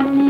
करने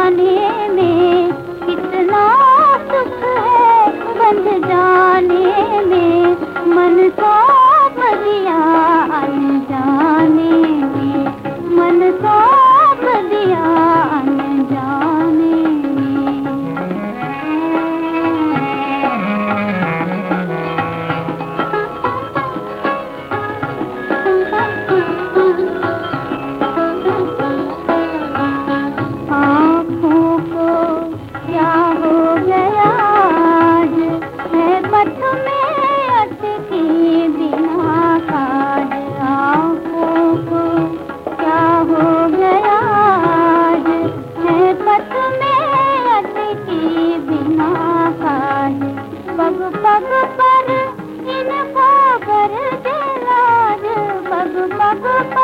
पग पग पर इनको कर दिलार पग पग पर